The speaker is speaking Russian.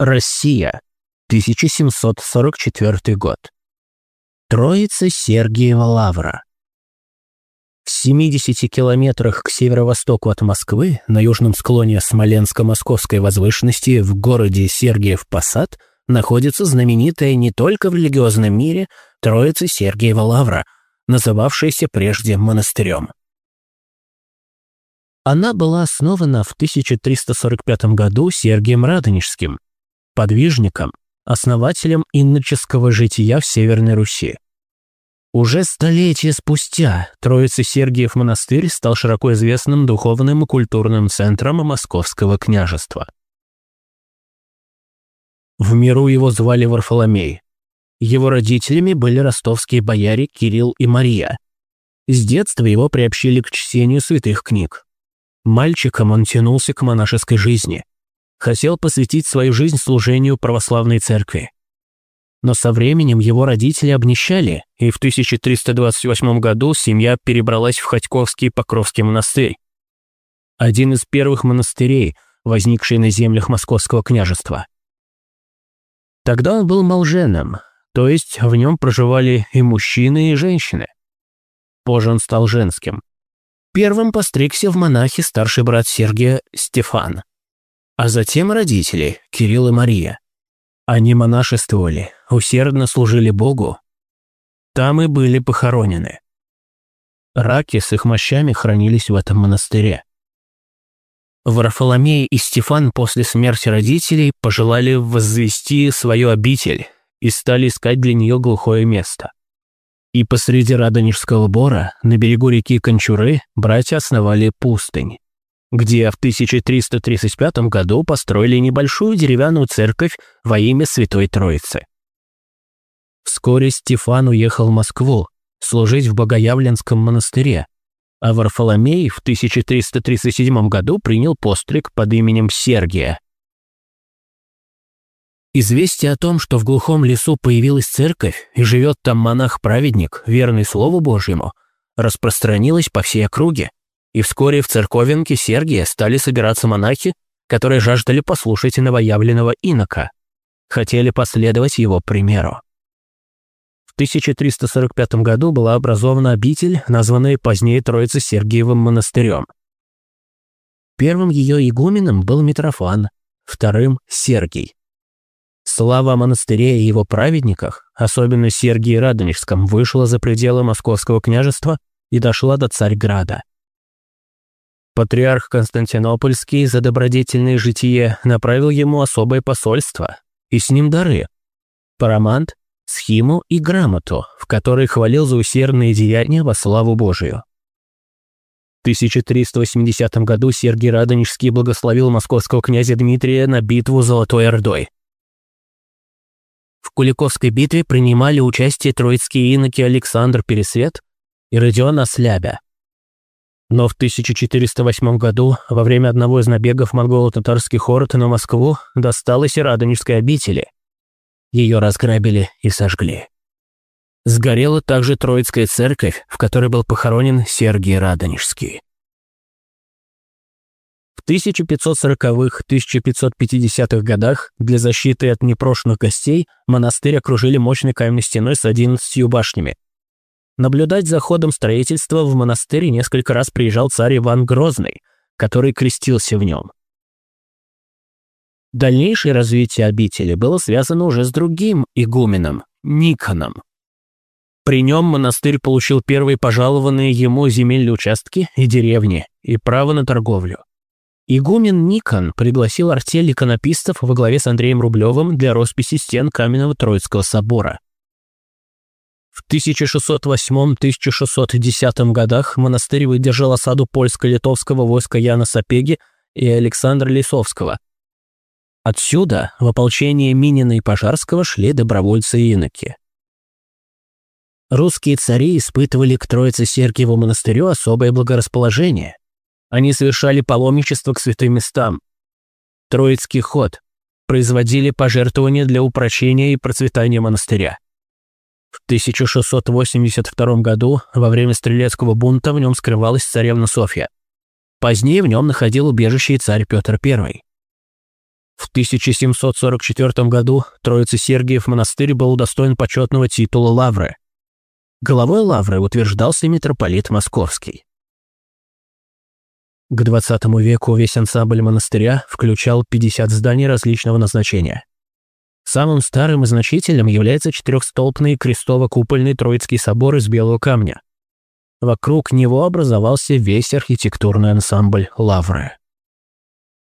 Россия, 1744 год. Троица Сергиева Лавра. В 70 километрах к северо-востоку от Москвы, на южном склоне Смоленско-Московской возвышенности в городе Сергиев-Посад, находится знаменитая не только в религиозном мире Троица Сергиева Лавра, называвшаяся прежде монастырем. Она была основана в 1345 году Сергием Радонежским, подвижником, основателем иноческого жития в Северной Руси. Уже столетия спустя Троица Сергиев монастырь стал широко известным духовным и культурным центром Московского княжества. В миру его звали Варфоломей. Его родителями были ростовские бояре Кирилл и Мария. С детства его приобщили к чтению святых книг. Мальчиком он тянулся к монашеской жизни – хотел посвятить свою жизнь служению православной церкви. Но со временем его родители обнищали, и в 1328 году семья перебралась в Ходьковский Покровский монастырь. Один из первых монастырей, возникший на землях Московского княжества. Тогда он был молженом, то есть в нем проживали и мужчины, и женщины. Позже он стал женским. Первым постригся в монахи старший брат Сергия Стефан а затем родители, Кирилл и Мария. Они монашествовали, усердно служили Богу. Там и были похоронены. Раки с их мощами хранились в этом монастыре. Варфоломей и Стефан после смерти родителей пожелали возвести свою обитель и стали искать для нее глухое место. И посреди Радонежского бора, на берегу реки Кончуры, братья основали пустынь где в 1335 году построили небольшую деревянную церковь во имя Святой Троицы. Вскоре Стефан уехал в Москву служить в Богоявленском монастыре, а Варфоломей в 1337 году принял постриг под именем Сергия. Известие о том, что в глухом лесу появилась церковь и живет там монах-праведник, верный Слову Божьему, распространилось по всей округе и вскоре в церковинке Сергия стали собираться монахи, которые жаждали послушать новоявленного инока, хотели последовать его примеру. В 1345 году была образована обитель, названная позднее Троица Сергиевым монастырем. Первым ее игуменом был Митрофан, вторым – Сергий. Слава о монастыре и его праведниках, особенно Сергии Радонежском, вышла за пределы Московского княжества и дошла до Царьграда. Патриарх Константинопольский за добродетельное житие направил ему особое посольство, и с ним дары – парамант, схиму и грамоту, в которой хвалил за усердные деяния во славу Божию. В 1380 году Сергий Радонежский благословил московского князя Дмитрия на битву Золотой Ордой. В Куликовской битве принимали участие троицкие иноки Александр Пересвет и Родион Ослябя. Но в 1408 году, во время одного из набегов монголо-татарских орд на Москву, досталось и Радонежской обители. Ее разграбили и сожгли. Сгорела также Троицкая церковь, в которой был похоронен Сергий Радонежский. В 1540-1550-х годах для защиты от непрошенных гостей монастырь окружили мощной каменной стеной с 11 башнями, Наблюдать за ходом строительства в монастыре несколько раз приезжал царь Иван Грозный, который крестился в нем. Дальнейшее развитие обители было связано уже с другим игуменом, Никоном. При нем монастырь получил первые пожалованные ему земельные участки и деревни, и право на торговлю. Игумен Никон пригласил артель иконописцев во главе с Андреем Рублевым для росписи стен Каменного Троицкого собора. В 1608-1610 годах монастырь выдержал осаду польско-литовского войска Яна Сапеги и Александра Лисовского. Отсюда в ополчение Минина и Пожарского шли добровольцы и иноки. Русские цари испытывали к Троице Сергиеву монастырю особое благорасположение. Они совершали паломничество к святым местам. Троицкий ход производили пожертвования для упрочения и процветания монастыря. В 1682 году во время стрелецкого бунта в нем скрывалась царевна Софья. Позднее в нем находил убежище и царь Петр I. В 1744 году Троице-Сергиев монастырь был удостоен почетного титула Лавры. Головой Лавры утверждался митрополит Московский. К XX веку весь ансамбль монастыря включал 50 зданий различного назначения. Самым старым и значительным является четырехстолбный крестово-купольный Троицкий собор из белого камня. Вокруг него образовался весь архитектурный ансамбль Лавры.